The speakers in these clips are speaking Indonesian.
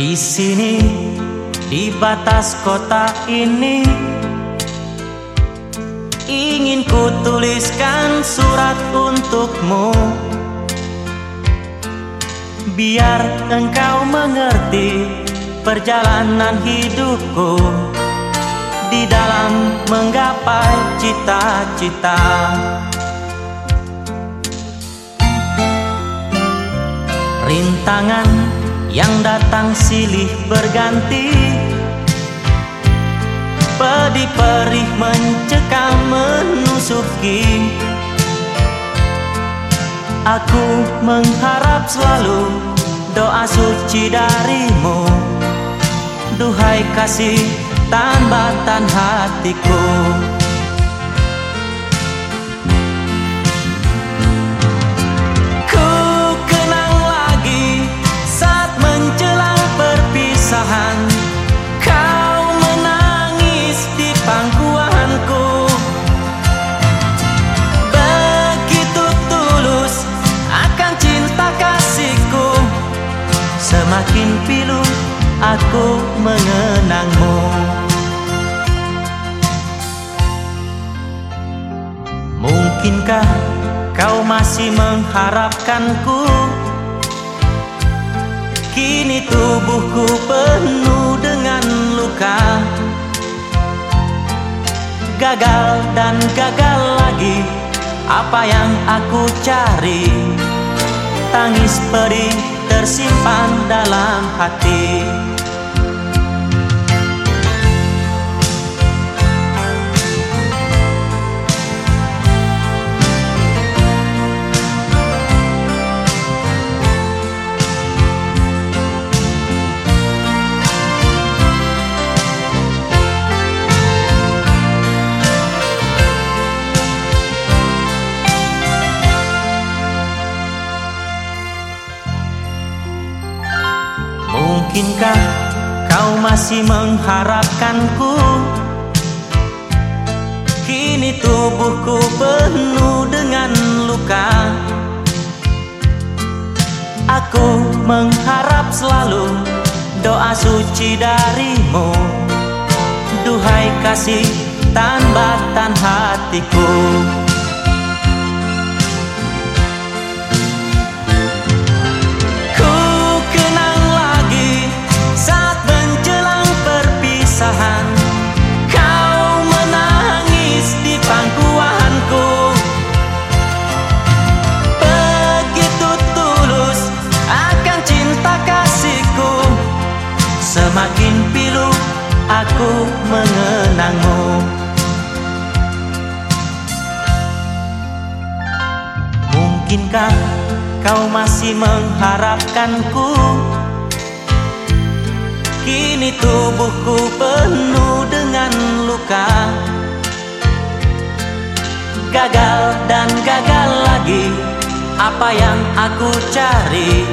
Di sini, di batas kota ini Ingin ku tuliskan surat untukmu. Biar engkau mengerti perjalanan hidupku Di dalam menggapai cita-cita. Rintangan yang datang silih berganti. Pedih perih mencekam menusuki. Aku mengharap selalu doa suci darimu. Duhai kasih tambatan hatiku Semakin pilu aku mengenangmu. Mungkinkah kau masih mengharapkanku? Kini tubuhku penuh dengan luka. Gagal dan gagal lagi Apa yang aku cari? Tangis pedih tersimpan dalam hati Mungkinkah kau masih mengharapkanku? Kini tubuhku penuh dengan luka. Aku mengharap selalu doa suci darimu. Duhai kasih tambatan hatiku aku mengenangmu. Mungkinkah kau masih mengharapkanku? Kini tubuhku penuh dengan luka. Gagal dan gagal lagi Apa yang aku cari?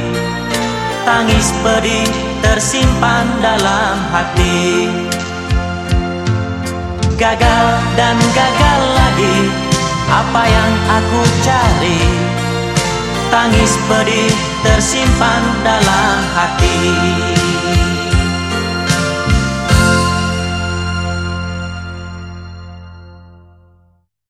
Tangis pedih tersimpan dalam hati Gagal dan gagal lagi. Apa yang aku cari? Tangis pedih tersimpan dalam hati